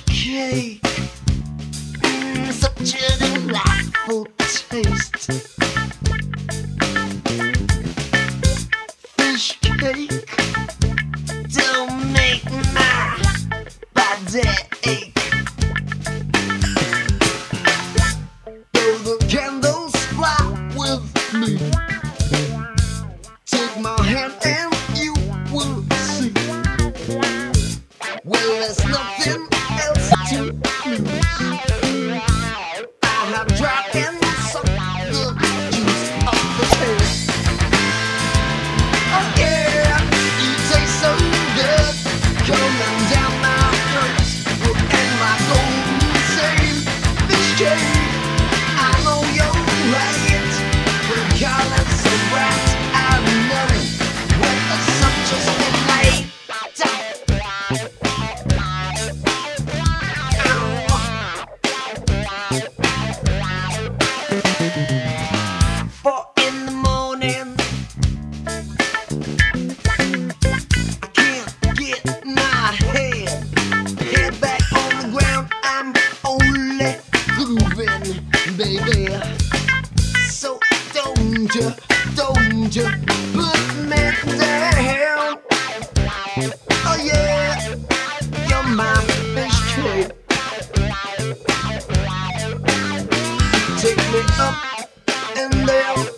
Okay, mm, such a delightful taste. Fish cake, don't make my body. Bye. Don't just put me down. Oh, yeah, you're my. Take me up and down.